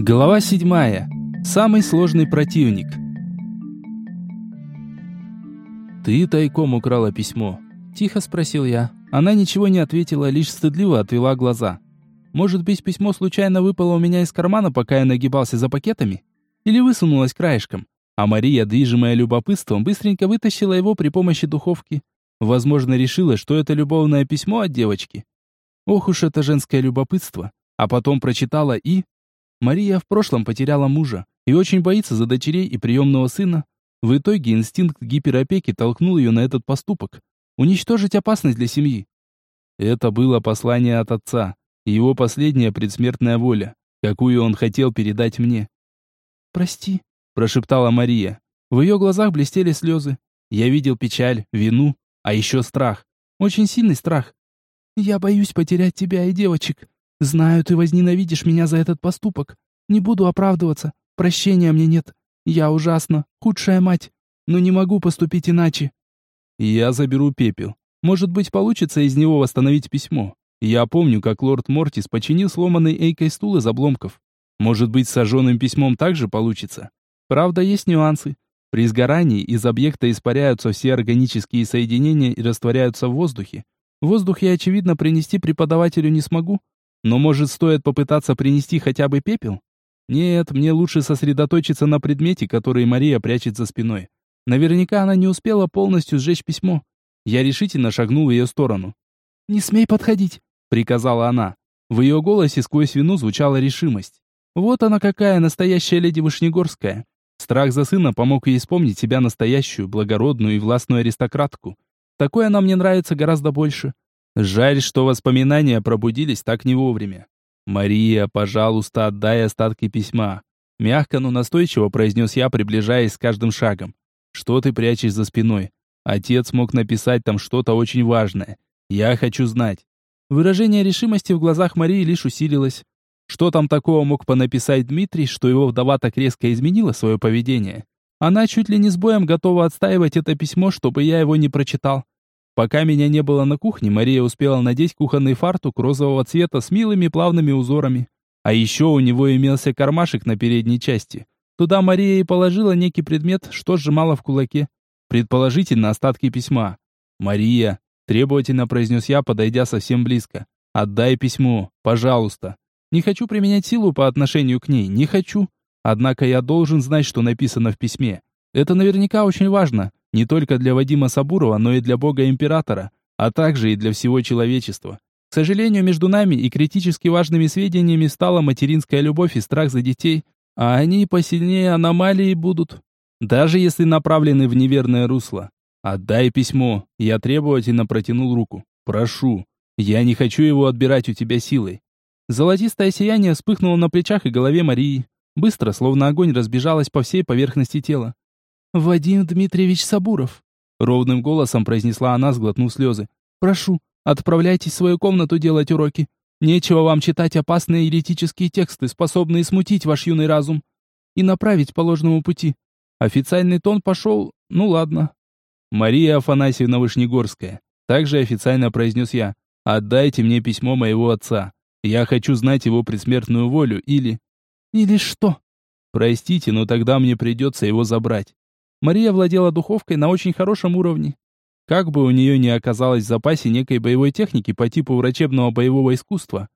Глава седьмая. Самый сложный противник. «Ты тайком украла письмо?» Тихо спросил я. Она ничего не ответила, лишь стыдливо отвела глаза. Может быть, письмо случайно выпало у меня из кармана, пока я нагибался за пакетами? Или высунулось краешком? А Мария, движимая любопытством, быстренько вытащила его при помощи духовки. Возможно, решила, что это любовное письмо от девочки. Ох уж это женское любопытство. А потом прочитала и... Мария в прошлом потеряла мужа и очень боится за дочерей и приемного сына. В итоге инстинкт гиперопеки толкнул ее на этот поступок. Уничтожить опасность для семьи. Это было послание от отца, его последняя предсмертная воля, какую он хотел передать мне. «Прости», — прошептала Мария. В ее глазах блестели слезы. Я видел печаль, вину, а еще страх. Очень сильный страх. «Я боюсь потерять тебя и девочек. Знаю, ты возненавидишь меня за этот поступок. Не буду оправдываться. Прощения мне нет. Я ужасно, худшая мать. Но не могу поступить иначе. Я заберу пепел. Может быть, получится из него восстановить письмо. Я помню, как лорд Мортис починил сломанный Эйкой стул из обломков. Может быть, с сожженным письмом также получится. Правда, есть нюансы. При сгорании из объекта испаряются все органические соединения и растворяются в воздухе. Воздух я, очевидно, принести преподавателю не смогу, но может стоит попытаться принести хотя бы пепел? Нет, мне лучше сосредоточиться на предмете, который Мария прячет за спиной. Наверняка она не успела полностью сжечь письмо. Я решительно шагнул в ее сторону. «Не смей подходить», — приказала она. В ее голосе сквозь вину звучала решимость. Вот она какая настоящая леди Вышнегорская. Страх за сына помог ей вспомнить себя настоящую, благородную и властную аристократку. Такой она мне нравится гораздо больше. Жаль, что воспоминания пробудились так не вовремя. «Мария, пожалуйста, отдай остатки письма». Мягко, но настойчиво произнес я, приближаясь с каждым шагом. «Что ты прячешь за спиной? Отец мог написать там что-то очень важное. Я хочу знать». Выражение решимости в глазах Марии лишь усилилось. Что там такого мог понаписать Дмитрий, что его вдова так резко изменила свое поведение? Она чуть ли не с боем готова отстаивать это письмо, чтобы я его не прочитал. Пока меня не было на кухне, Мария успела надеть кухонный фартук розового цвета с милыми плавными узорами. А еще у него имелся кармашек на передней части. Туда Мария и положила некий предмет, что сжимала в кулаке. Предположительно, остатки письма. «Мария», — требовательно произнес я, подойдя совсем близко, — «отдай письмо, пожалуйста. Не хочу применять силу по отношению к ней, не хочу. Однако я должен знать, что написано в письме. Это наверняка очень важно, не только для Вадима Сабурова, но и для бога-императора, а также и для всего человечества. К сожалению, между нами и критически важными сведениями стала материнская любовь и страх за детей, а они посильнее аномалии будут, даже если направлены в неверное русло. «Отдай письмо», я требовательно протянул руку. «Прошу, я не хочу его отбирать у тебя силой». Золотистое сияние вспыхнуло на плечах и голове Марии. Быстро, словно огонь, разбежалось по всей поверхности тела. «Вадим Дмитриевич Сабуров», — ровным голосом произнесла она, сглотнув слезы. «Прошу, отправляйтесь в свою комнату делать уроки. Нечего вам читать опасные еретические тексты, способные смутить ваш юный разум и направить по ложному пути. Официальный тон пошел, ну ладно. Мария Афанасьевна Вышнегорская. Также официально произнес я. Отдайте мне письмо моего отца. Я хочу знать его предсмертную волю или... Или что? Простите, но тогда мне придется его забрать. Мария владела духовкой на очень хорошем уровне. Как бы у нее ни оказалось в запасе некой боевой техники по типу врачебного боевого искусства.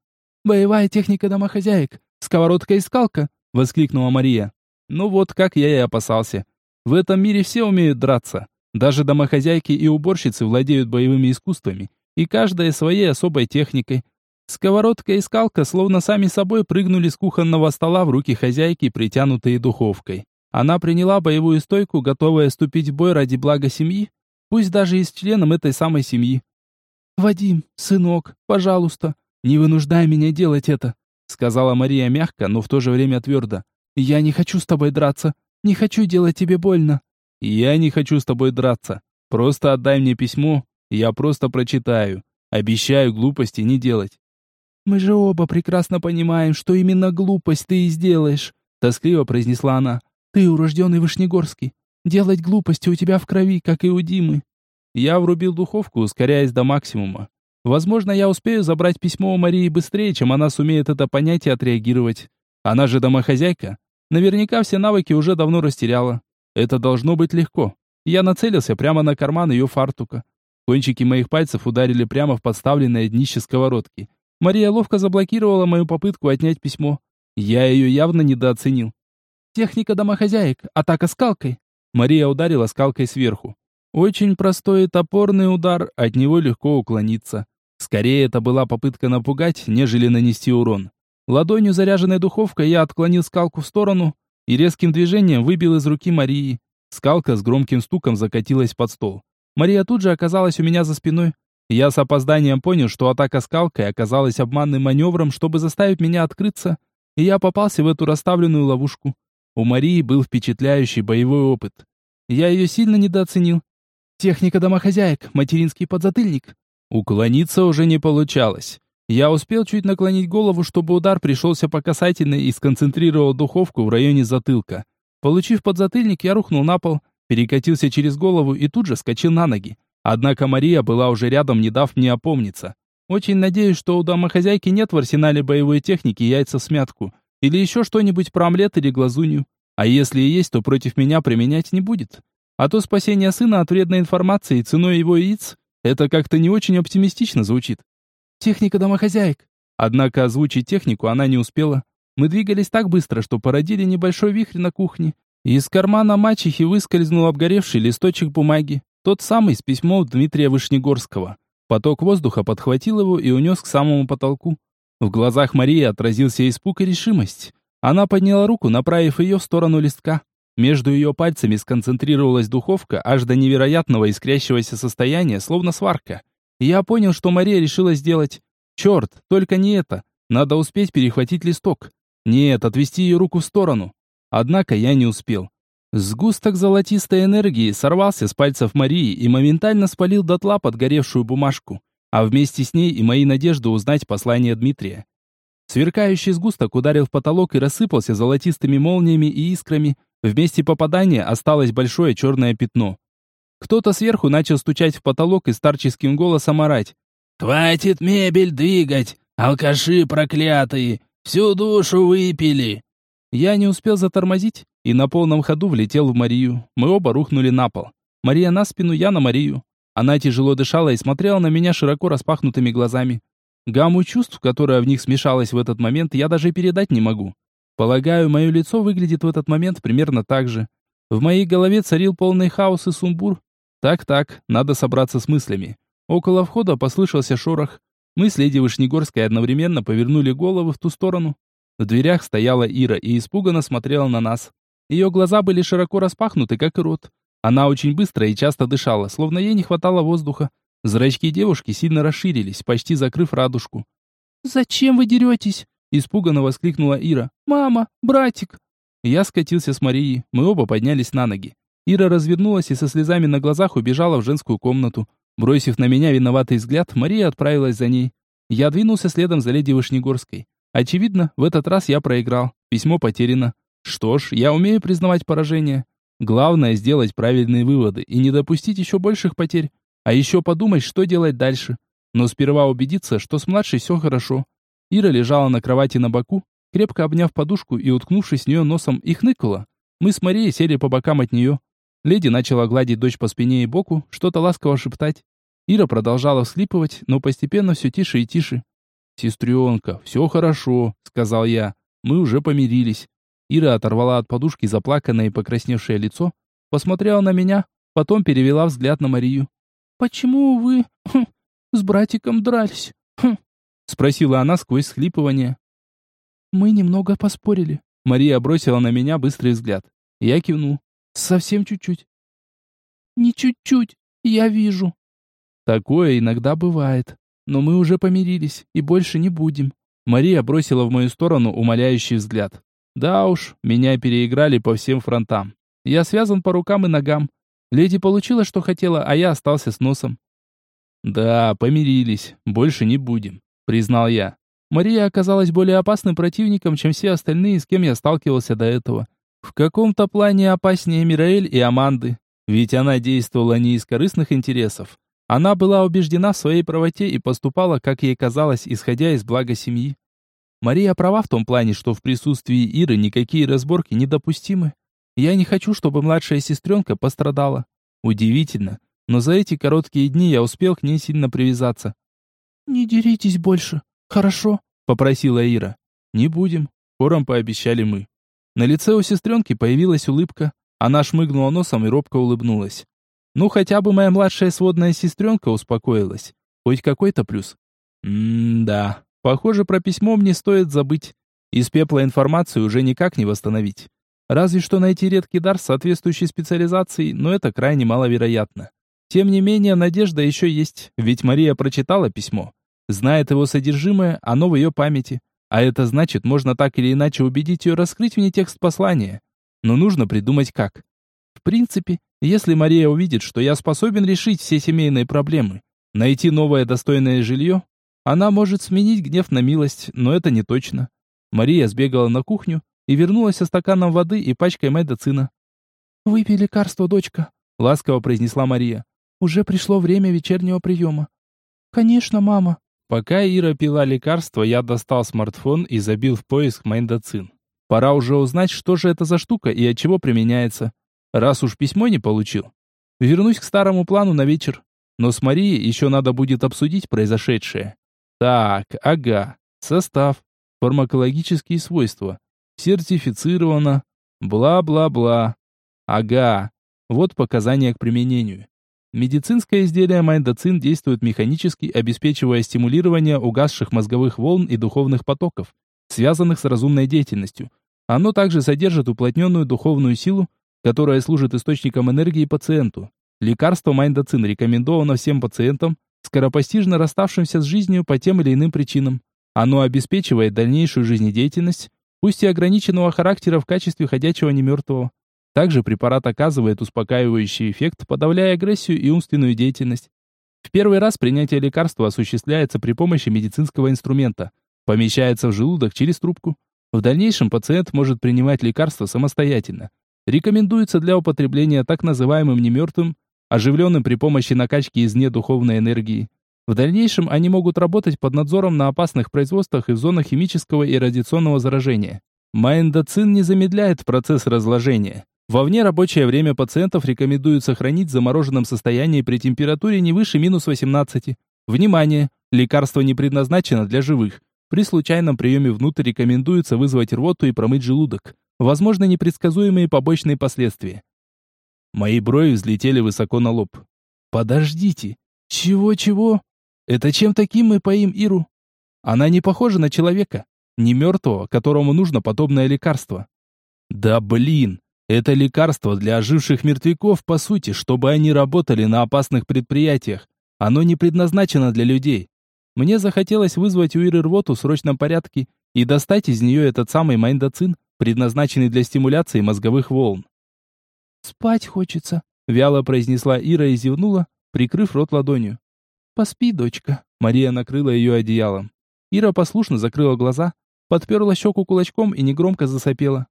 «Боевая техника домохозяек! Сковородка и скалка!» — воскликнула Мария. Ну вот, как я и опасался. В этом мире все умеют драться. Даже домохозяйки и уборщицы владеют боевыми искусствами, и каждая своей особой техникой. Сковородка и скалка словно сами собой прыгнули с кухонного стола в руки хозяйки, притянутые духовкой. Она приняла боевую стойку, готовая вступить в бой ради блага семьи, пусть даже и с членом этой самой семьи. «Вадим, сынок, пожалуйста, не вынуждай меня делать это», сказала Мария мягко, но в то же время твердо. «Я не хочу с тобой драться, не хочу делать тебе больно». «Я не хочу с тобой драться. Просто отдай мне письмо, я просто прочитаю. Обещаю глупости не делать». «Мы же оба прекрасно понимаем, что именно глупость ты и сделаешь», тоскливо произнесла она. Ты урожденный Вышнегорский. Делать глупости у тебя в крови, как и у Димы. Я врубил духовку, ускоряясь до максимума. Возможно, я успею забрать письмо у Марии быстрее, чем она сумеет это понять и отреагировать. Она же домохозяйка. Наверняка все навыки уже давно растеряла. Это должно быть легко. Я нацелился прямо на карман ее фартука. Кончики моих пальцев ударили прямо в подставленное днище сковородки. Мария ловко заблокировала мою попытку отнять письмо. Я ее явно недооценил. «Техника домохозяек. Атака скалкой». Мария ударила скалкой сверху. Очень простой и топорный удар, от него легко уклониться. Скорее, это была попытка напугать, нежели нанести урон. Ладонью заряженной духовкой я отклонил скалку в сторону и резким движением выбил из руки Марии. Скалка с громким стуком закатилась под стол. Мария тут же оказалась у меня за спиной. Я с опозданием понял, что атака скалкой оказалась обманным маневром, чтобы заставить меня открыться, и я попался в эту расставленную ловушку. У Марии был впечатляющий боевой опыт. Я ее сильно недооценил. Техника домохозяек, материнский подзатыльник. Уклониться уже не получалось. Я успел чуть наклонить голову, чтобы удар пришелся по касательной и сконцентрировал духовку в районе затылка. Получив подзатыльник, я рухнул на пол, перекатился через голову и тут же вскочил на ноги. Однако Мария была уже рядом, не дав мне опомниться. Очень надеюсь, что у домохозяйки нет в арсенале боевой техники яйца в смятку. Или еще что-нибудь про омлет или глазунью. А если и есть, то против меня применять не будет. А то спасение сына от вредной информации ценой его яиц это как-то не очень оптимистично звучит. Техника домохозяек. Однако озвучить технику она не успела. Мы двигались так быстро, что породили небольшой вихрь на кухне. Из кармана мачехи выскользнул обгоревший листочек бумаги, тот самый с письмом Дмитрия Вышнегорского. Поток воздуха подхватил его и унес к самому потолку. В глазах Марии отразился испуг и решимость. Она подняла руку, направив ее в сторону листка. Между ее пальцами сконцентрировалась духовка аж до невероятного искрящегося состояния, словно сварка. я понял, что Мария решила сделать. Черт, только не это. Надо успеть перехватить листок. Нет, отвести ее руку в сторону. Однако я не успел. Сгусток золотистой энергии сорвался с пальцев Марии и моментально спалил дотла подгоревшую бумажку, а вместе с ней и мои надежды узнать послание Дмитрия. Сверкающий сгусток ударил в потолок и рассыпался золотистыми молниями и искрами, в месте попадания осталось большое черное пятно. Кто-то сверху начал стучать в потолок и старческим голосом орать. «Хватит мебель двигать! Алкаши проклятые! Всю душу выпили!» Я не успел затормозить и на полном ходу влетел в Марию. Мы оба рухнули на пол. Мария на спину, я на Марию. Она тяжело дышала и смотрела на меня широко распахнутыми глазами. Гамму чувств, которая в них смешалась в этот момент, я даже передать не могу. Полагаю, мое лицо выглядит в этот момент примерно так же. В моей голове царил полный хаос и сумбур. Так-так, надо собраться с мыслями. Около входа послышался шорох. Мы с леди Вышнегорской одновременно повернули головы в ту сторону. В дверях стояла Ира и испуганно смотрела на нас. Ее глаза были широко распахнуты, как и рот. Она очень быстро и часто дышала, словно ей не хватало воздуха. Зрачки девушки сильно расширились, почти закрыв радужку. «Зачем вы деретесь?» Испуганно воскликнула Ира. «Мама! Братик!» Я скатился с Марией. Мы оба поднялись на ноги. Ира развернулась и со слезами на глазах убежала в женскую комнату. Бросив на меня виноватый взгляд, Мария отправилась за ней. Я двинулся следом за леди Вышнегорской. Очевидно, в этот раз я проиграл. Письмо потеряно. Что ж, я умею признавать поражение. Главное сделать правильные выводы и не допустить еще больших потерь. А еще подумать, что делать дальше. Но сперва убедиться, что с младшей все хорошо. Ира лежала на кровати на боку, крепко обняв подушку и уткнувшись в нее носом, и хныкала. Мы с Марией сели по бокам от нее. Леди начала гладить дочь по спине и боку, что-то ласково шептать. Ира продолжала всхлипывать, но постепенно все тише и тише. «Сестренка, все хорошо», — сказал я. «Мы уже помирились». Ира оторвала от подушки заплаканное и покрасневшее лицо, посмотрела на меня, потом перевела взгляд на Марию. «Почему вы хм, с братиком дрались?» хм, Спросила она сквозь схлипывание. «Мы немного поспорили». Мария бросила на меня быстрый взгляд. Я кивнул. «Совсем чуть-чуть». «Не чуть-чуть, я вижу». «Такое иногда бывает. Но мы уже помирились и больше не будем». Мария бросила в мою сторону умоляющий взгляд. «Да уж, меня переиграли по всем фронтам. Я связан по рукам и ногам. Леди получила, что хотела, а я остался с носом». «Да, помирились. Больше не будем признал я. Мария оказалась более опасным противником, чем все остальные, с кем я сталкивался до этого. В каком-то плане опаснее Мираэль и Аманды, ведь она действовала не из корыстных интересов. Она была убеждена в своей правоте и поступала, как ей казалось, исходя из блага семьи. Мария права в том плане, что в присутствии Иры никакие разборки недопустимы. Я не хочу, чтобы младшая сестренка пострадала. Удивительно, но за эти короткие дни я успел к ней сильно привязаться. «Не деритесь больше, хорошо?» — попросила Ира. «Не будем», — хором пообещали мы. На лице у сестренки появилась улыбка. Она шмыгнула носом и робко улыбнулась. Ну, хотя бы моя младшая сводная сестренка успокоилась. Хоть какой-то плюс. М-да. Похоже, про письмо мне стоит забыть. Из пепла информацию уже никак не восстановить. Разве что найти редкий дар с соответствующей специализацией, но это крайне маловероятно. Тем не менее, надежда еще есть, ведь Мария прочитала письмо. Знает его содержимое, оно в ее памяти. А это значит, можно так или иначе убедить ее раскрыть мне текст послания. Но нужно придумать как. В принципе, если Мария увидит, что я способен решить все семейные проблемы, найти новое достойное жилье, она может сменить гнев на милость, но это не точно. Мария сбегала на кухню и вернулась со стаканом воды и пачкой медицина. «Выпей лекарство, дочка», — ласково произнесла Мария. «Уже пришло время вечернего приема». «Конечно, мама». Пока Ира пила лекарство, я достал смартфон и забил в поиск Майндоцин. Пора уже узнать, что же это за штука и от чего применяется. Раз уж письмо не получил. Вернусь к старому плану на вечер. Но с Марией еще надо будет обсудить произошедшее. Так, ага. Состав. Фармакологические свойства. Сертифицировано. Бла-бла-бла. Ага. Вот показания к применению. Медицинское изделие Майндоцин действует механически, обеспечивая стимулирование угасших мозговых волн и духовных потоков, связанных с разумной деятельностью. Оно также содержит уплотненную духовную силу, которая служит источником энергии пациенту. Лекарство Майндоцин рекомендовано всем пациентам, скоропостижно расставшимся с жизнью по тем или иным причинам. Оно обеспечивает дальнейшую жизнедеятельность, пусть и ограниченного характера в качестве ходячего немертвого. Также препарат оказывает успокаивающий эффект, подавляя агрессию и умственную деятельность. В первый раз принятие лекарства осуществляется при помощи медицинского инструмента. Помещается в желудок через трубку. В дальнейшем пациент может принимать лекарства самостоятельно. Рекомендуется для употребления так называемым немертвым, оживленным при помощи накачки извне духовной энергии. В дальнейшем они могут работать под надзором на опасных производствах и в зонах химического и радиационного заражения. Майндоцин не замедляет процесс разложения. Во внерабочее время пациентов рекомендуется хранить в замороженном состоянии при температуре не выше минус 18. Внимание! Лекарство не предназначено для живых. При случайном приеме внутрь рекомендуется вызвать рвоту и промыть желудок. Возможно непредсказуемые побочные последствия. Мои брови взлетели высоко на лоб. Подождите. Чего-чего? Это чем таким мы поим Иру? Она не похожа на человека. Не мертвого, которому нужно подобное лекарство. Да блин, это лекарство для оживших мертвяков, по сути, чтобы они работали на опасных предприятиях. Оно не предназначено для людей. Мне захотелось вызвать у Иры рвоту в срочном порядке и достать из нее этот самый майндоцин, предназначенный для стимуляции мозговых волн. «Спать хочется», — вяло произнесла Ира и зевнула, прикрыв рот ладонью. «Поспи, дочка». Мария накрыла ее одеялом. Ира послушно закрыла глаза, подперла щеку кулачком и негромко засопела.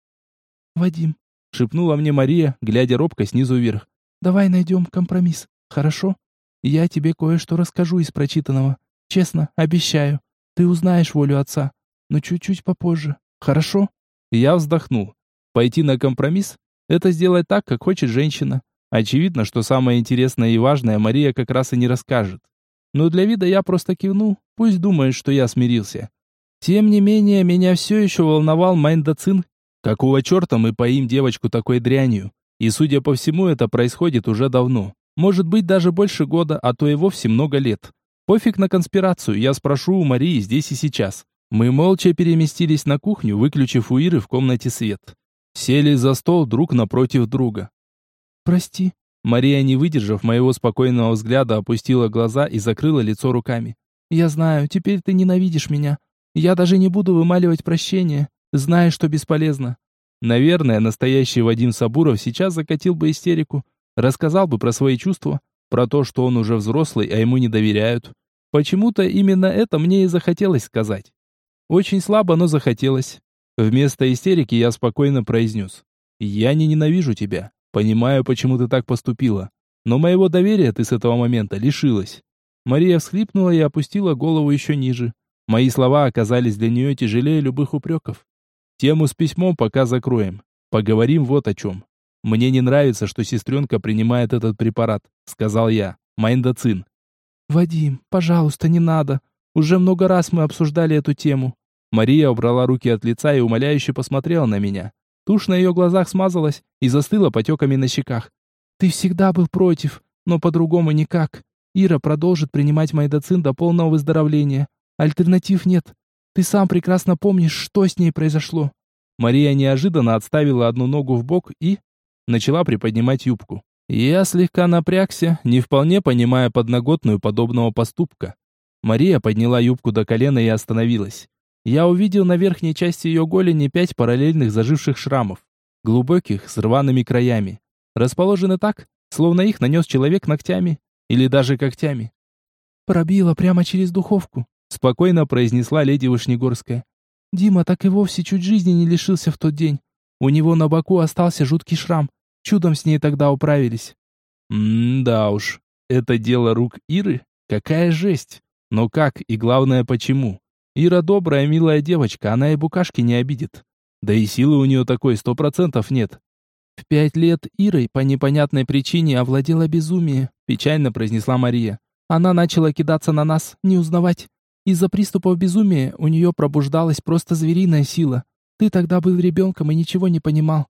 «Вадим», — шепнула мне Мария, глядя робко снизу вверх. «Давай найдем компромисс, хорошо? Я тебе кое-что расскажу из прочитанного. Честно, обещаю. Ты узнаешь волю отца, но чуть-чуть попозже, хорошо?» Я вздохнул. Пойти на компромисс это сделать так, как хочет женщина. Очевидно, что самое интересное и важное Мария как раз и не расскажет. Но для вида я просто кивну, пусть думает, что я смирился. Тем не менее, меня все еще волновал майндоцин. Какого черта мы поим девочку такой дрянью? И, судя по всему, это происходит уже давно. Может быть, даже больше года, а то и вовсе много лет. Пофиг на конспирацию, я спрошу у Марии здесь и сейчас. Мы молча переместились на кухню, выключив у Иры в комнате свет. Сели за стол друг напротив друга. «Прости». Мария, не выдержав моего спокойного взгляда, опустила глаза и закрыла лицо руками. «Я знаю, теперь ты ненавидишь меня. Я даже не буду вымаливать прощения, зная, что бесполезно». Наверное, настоящий Вадим Сабуров сейчас закатил бы истерику, рассказал бы про свои чувства, про то, что он уже взрослый, а ему не доверяют. Почему-то именно это мне и захотелось сказать. Очень слабо, но захотелось. Вместо истерики я спокойно произнес. «Я не ненавижу тебя. Понимаю, почему ты так поступила. Но моего доверия ты с этого момента лишилась». Мария всхлипнула и опустила голову еще ниже. Мои слова оказались для нее тяжелее любых упреков. Тему с письмом пока закроем. Поговорим вот о чем. Мне не нравится, что сестренка принимает этот препарат, сказал я. Майндоцин. Вадим, пожалуйста, не надо. Уже много раз мы обсуждали эту тему. Мария убрала руки от лица и умоляюще посмотрела на меня. Тушь на ее глазах смазалась и застыла потеками на щеках. Ты всегда был против, но по-другому никак. Ира продолжит принимать майдоцин до полного выздоровления. Альтернатив нет. Ты сам прекрасно помнишь, что с ней произошло. Мария неожиданно отставила одну ногу в бок и начала приподнимать юбку. Я слегка напрягся, не вполне понимая подноготную подобного поступка. Мария подняла юбку до колена и остановилась. Я увидел на верхней части ее голени пять параллельных заживших шрамов, глубоких, с рваными краями. Расположены так, словно их нанес человек ногтями или даже когтями. «Пробила прямо через духовку», — спокойно произнесла леди Вышнегорская. «Дима так и вовсе чуть жизни не лишился в тот день. У него на боку остался жуткий шрам. Чудом с ней тогда управились». «М-да уж, это дело рук Иры? Какая жесть! Но как и главное почему? Ира добрая, милая девочка, она и букашки не обидит. Да и силы у нее такой сто процентов нет. В пять лет Ирой по непонятной причине овладело безумие, печально произнесла Мария. Она начала кидаться на нас, не узнавать. Из-за приступов безумия у нее пробуждалась просто звериная сила. Ты тогда был ребенком и ничего не понимал.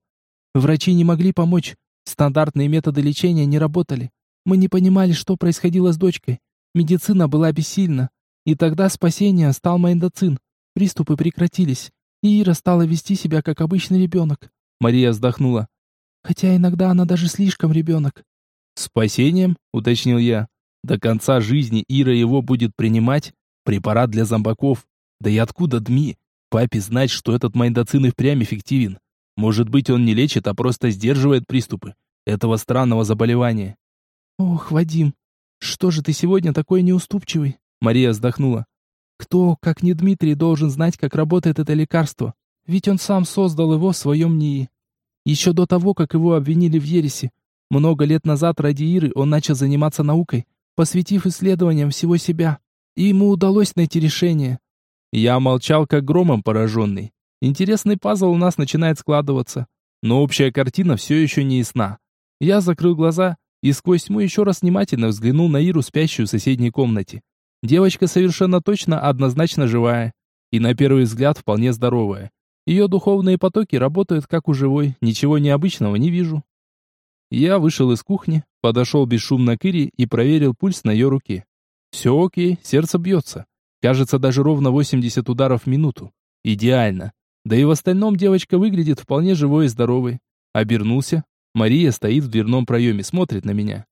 Врачи не могли помочь. Стандартные методы лечения не работали. Мы не понимали, что происходило с дочкой. Медицина была бессильна. И тогда спасение стал майндоцин. Приступы прекратились. И Ира стала вести себя как обычный ребенок. Мария вздохнула. Хотя иногда она даже слишком ребенок. «Спасением?» — уточнил я. «До конца жизни Ира его будет принимать? Препарат для зомбаков? Да и откуда ДМИ? Папе знать, что этот майндоцин и впрямь эффективен. Может быть, он не лечит, а просто сдерживает приступы этого странного заболевания». «Ох, Вадим, что же ты сегодня такой неуступчивый?» Мария вздохнула. «Кто, как не Дмитрий, должен знать, как работает это лекарство? Ведь он сам создал его в своем НИИ. Еще до того, как его обвинили в ересе. Много лет назад ради Иры он начал заниматься наукой, посвятив исследованиям всего себя. И ему удалось найти решение. Я молчал, как громом пораженный. Интересный пазл у нас начинает складываться. Но общая картина все еще не ясна. Я закрыл глаза и сквозь тьму еще раз внимательно взглянул на Иру, спящую в соседней комнате. Девочка совершенно точно однозначно живая. И на первый взгляд вполне здоровая. Ее духовные потоки работают как у живой, ничего необычного не вижу. Я вышел из кухни, подошел бесшумно к Ире и проверил пульс на ее руке. Все окей, сердце бьется. Кажется, даже ровно 80 ударов в минуту. Идеально. Да и в остальном девочка выглядит вполне живой и здоровой. Обернулся. Мария стоит в дверном проеме, смотрит на меня.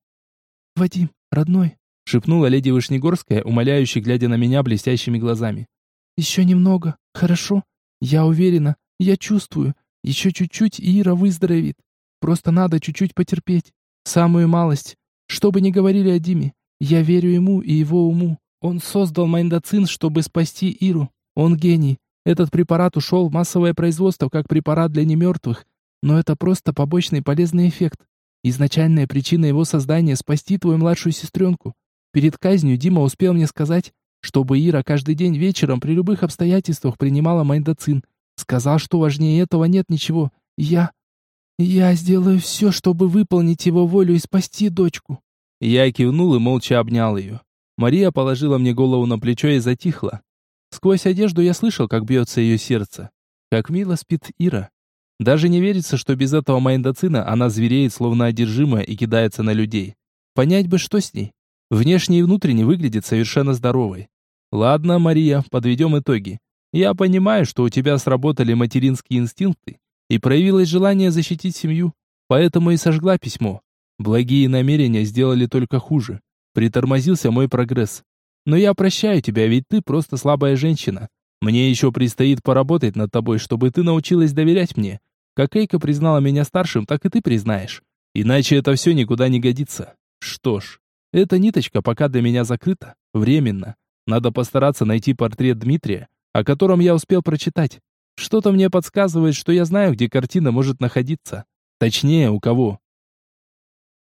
«Вадим, родной», — шепнула леди Вышнегорская, умоляюще глядя на меня блестящими глазами. «Еще немного, хорошо? Я уверена, я чувствую. Еще чуть-чуть, и Ира выздоровеет. Просто надо чуть-чуть потерпеть. Самую малость. Что бы ни говорили о Диме, я верю ему и его уму. Он создал майндоцин, чтобы спасти Иру. Он гений. Этот препарат ушел в массовое производство как препарат для немертвых. Но это просто побочный полезный эффект. Изначальная причина его создания — спасти твою младшую сестренку. Перед казнью Дима успел мне сказать, чтобы Ира каждый день вечером при любых обстоятельствах принимала майндоцин. Сказал, что важнее этого нет ничего. Я... Я сделаю все, чтобы выполнить его волю и спасти дочку. Я кивнул и молча обнял ее. Мария положила мне голову на плечо и затихла. Сквозь одежду я слышал, как бьется ее сердце. Как мило спит Ира. Даже не верится, что без этого майндоцина она звереет, словно одержимая, и кидается на людей. Понять бы, что с ней. Внешне и внутренне выглядит совершенно здоровой. Ладно, Мария, подведем итоги. Я понимаю, что у тебя сработали материнские инстинкты и проявилось желание защитить семью, поэтому и сожгла письмо. Благие намерения сделали только хуже. Притормозился мой прогресс. Но я прощаю тебя, ведь ты просто слабая женщина. Мне еще предстоит поработать над тобой, чтобы ты научилась доверять мне. Как Эйка признала меня старшим, так и ты признаешь. Иначе это все никуда не годится. Что ж, эта ниточка пока для меня закрыта, временно. Надо постараться найти портрет Дмитрия, о котором я успел прочитать. Что-то мне подсказывает, что я знаю, где картина может находиться. Точнее, у кого.